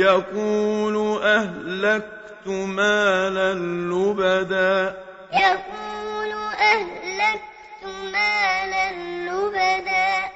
يَقُولُ أَهْلَكْتُ مَالًا لُّبَدًا. يَقُولُ أَهْلَكْتُ مَالًا